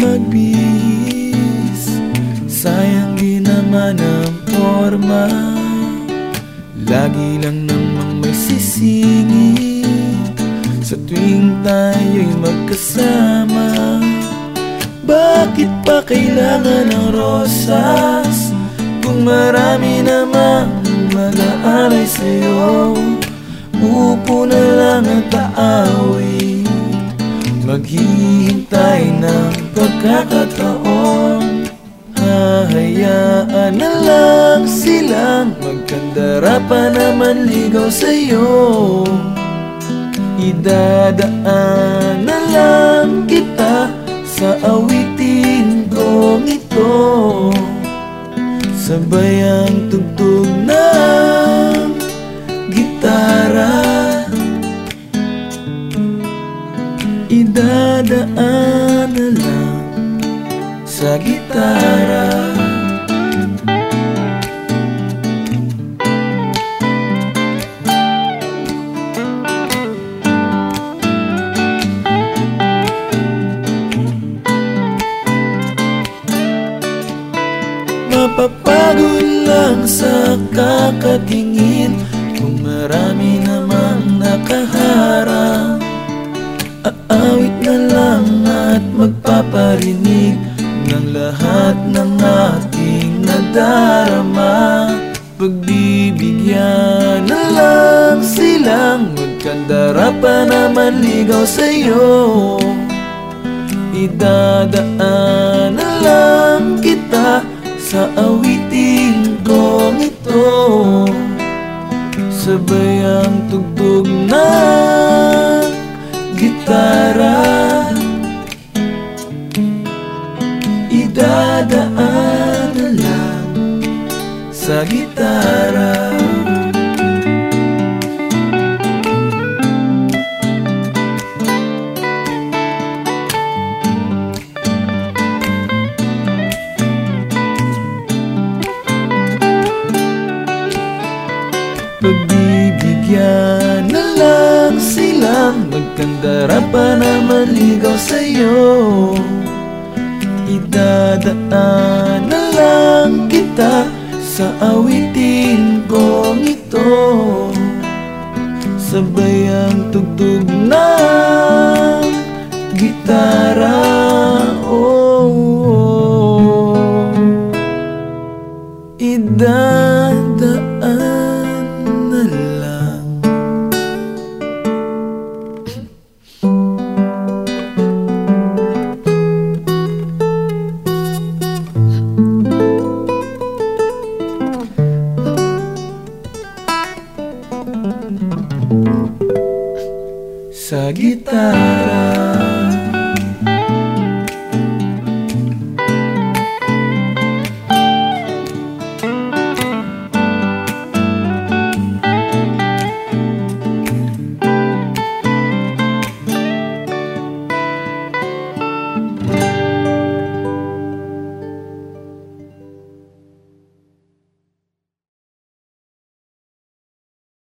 magbihis. Sayang di naman ang forma Lagi lang namang may sisingit Sa tuwing tayo'y magkasama Bakit pa kailangan ng rosas? Kung marami namang mag-aalay sa'yo Upo na lang at aawi pagkakataon Hahayaan na lang silang Magkandara pa naman ligaw sa'yo. Idadaan na lang kita Sa awitin kong ito. Sabay ang tugtog ng gitara. Idadaan na lang sa gitara. Mapapagod lang sa kakatingin Kung marami namang nakaharang Aawit na lang at magpaparinig Ng lahat ng ating nadarama. Pagbibigyan na lang silang Magkandara pa naman ligaw sa'yo. Idadaan na lang kita Sa awiting kong ito. Sabay ang tugtog ng gitara sa gitara. Na silang Magkandara pa naman ligaw sa'yo. Idadaan na lang kita Sa awitin kong ito Sabay ang tugtog ng gitara sa gitara.